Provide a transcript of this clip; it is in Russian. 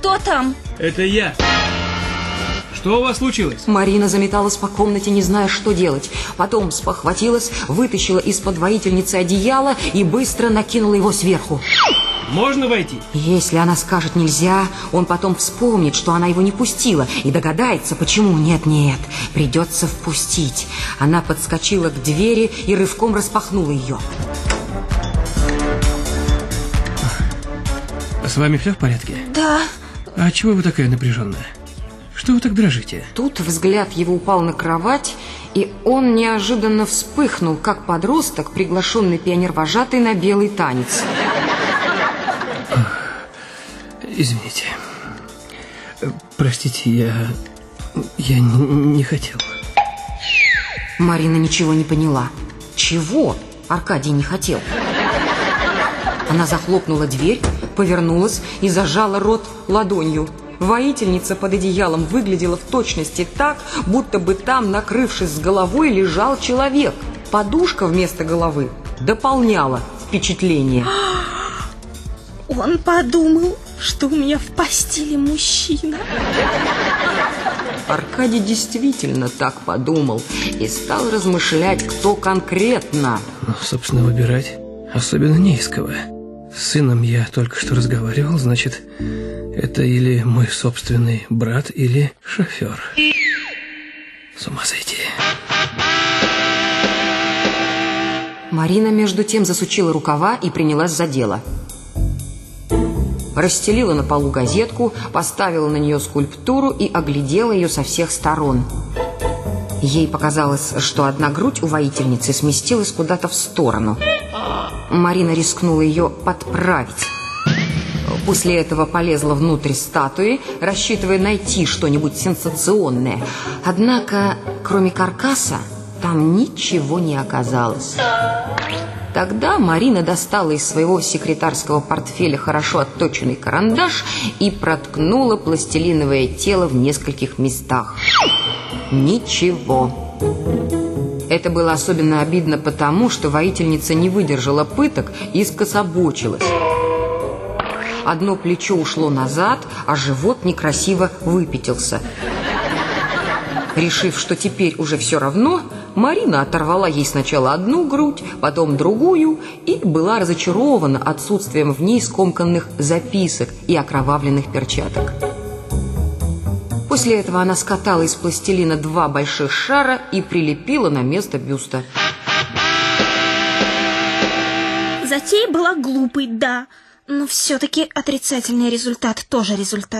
Кто там? Это я. Что у вас случилось? Марина заметалась по комнате, не зная, что делать. Потом спохватилась, вытащила из-под воительницы одеяло и быстро накинула его сверху. Можно войти? Если она скажет «нельзя», он потом вспомнит, что она его не пустила, и догадается, почему «нет-нет». Придется впустить. Она подскочила к двери и рывком распахнула ее. С вами все в порядке? Да. А чего вы такая напряженная? Что вы так дрожите? Тут взгляд его упал на кровать, и он неожиданно вспыхнул, как подросток, приглашенный пионер-вожатый на белый танец. Извините. Простите, я... Я не, не хотел. Марина ничего не поняла. Чего Аркадий не хотел? Она захлопнула дверь, повернулась и зажала рот ладонью. Воительница под одеялом выглядела в точности так, будто бы там, накрывшись с головой, лежал человек. Подушка вместо головы дополняла впечатление. Он подумал, что у меня в постели мужчина. Аркадий действительно так подумал и стал размышлять, кто конкретно. Ну, собственно, выбирать особенно не из кого. С сыном я только что разговаривал, значит, это или мой собственный брат, или шофер. С ума сойти. Марина между тем засучила рукава и принялась за дело. Расстелила на полу газетку, поставила на нее скульптуру и оглядела ее со всех сторон. Ей показалось, что одна грудь у воительницы сместилась куда-то в сторону. Марина рискнула ее подправить. После этого полезла внутрь статуи, рассчитывая найти что-нибудь сенсационное. Однако, кроме каркаса, там ничего не оказалось. Тогда Марина достала из своего секретарского портфеля хорошо отточенный карандаш и проткнула пластилиновое тело в нескольких местах. Ничего. Это было особенно обидно потому, что воительница не выдержала пыток и скособочилась. Одно плечо ушло назад, а живот некрасиво выпятился. Решив, что теперь уже все равно, Марина оторвала ей сначала одну грудь, потом другую и была разочарована отсутствием в ней скомканных записок и окровавленных перчаток. После этого она скатала из пластилина два больших шара и прилепила на место бюста. Затея была глупой, да, но все-таки отрицательный результат тоже результат.